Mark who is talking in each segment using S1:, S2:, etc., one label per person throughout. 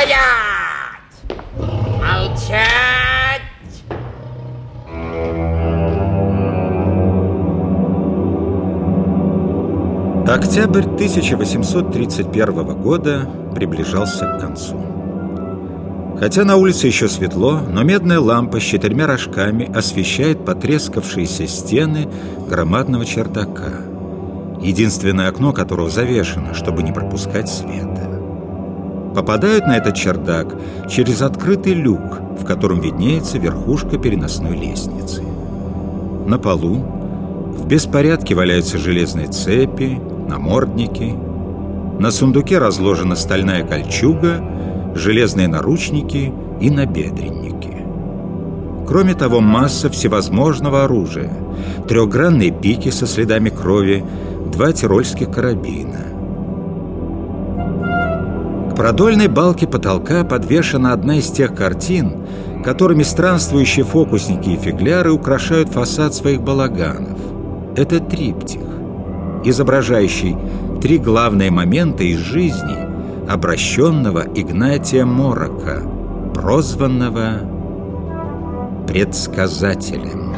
S1: Стоять! Молчать!
S2: Октябрь 1831 года приближался к концу. Хотя на улице еще светло, но медная лампа с четырьмя рожками освещает потрескавшиеся стены громадного чердака, единственное окно которого завешено, чтобы не пропускать света. Попадают на этот чердак через открытый люк, в котором виднеется верхушка переносной лестницы. На полу в беспорядке валяются железные цепи, намордники. На сундуке разложена стальная кольчуга, железные наручники и набедренники. Кроме того, масса всевозможного оружия. Трехгранные пики со следами крови, два тирольских карабина. Продольной балке потолка подвешена одна из тех картин, которыми странствующие фокусники и фигляры украшают фасад своих балаганов. Это триптих, изображающий три главные момента из жизни обращенного Игнатия Морока, прозванного предсказателем.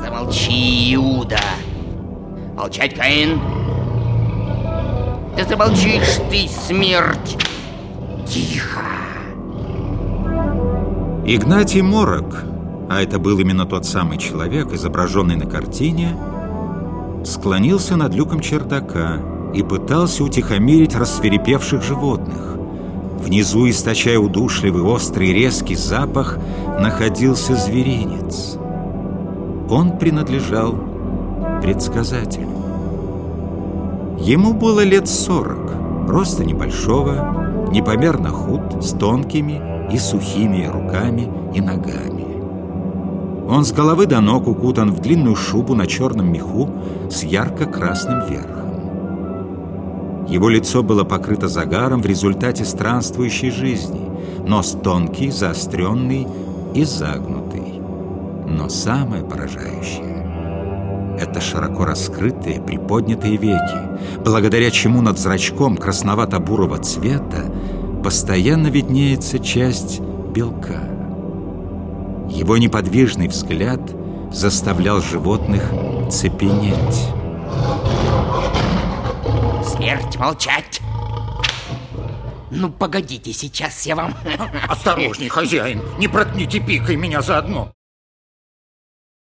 S1: Замолчи, Иуда! Молчать, Каин! Да замолчишь ты, смерть! Тихо!
S2: Игнатий Морок, а это был именно тот самый человек, изображенный на картине, склонился над люком чердака и пытался утихомирить рассверепевших животных. Внизу, источая удушливый, острый, резкий запах, находился зверинец. Он принадлежал предсказателю. Ему было лет сорок, роста небольшого, непомерно худ, с тонкими и сухими руками и ногами. Он с головы до ног укутан в длинную шубу на черном меху с ярко-красным верхом. Его лицо было покрыто загаром в результате странствующей жизни, нос тонкий, заостренный и загнутый. Но самое поражающее — это широко раскрытые, приподнятые веки, благодаря чему над зрачком красновато-бурого цвета постоянно виднеется часть белка. Его неподвижный взгляд заставлял животных цепенеть.
S1: Смерть, молчать! Ну, погодите, сейчас я вам...
S3: Осторожней, хозяин, не проткните пикой меня заодно.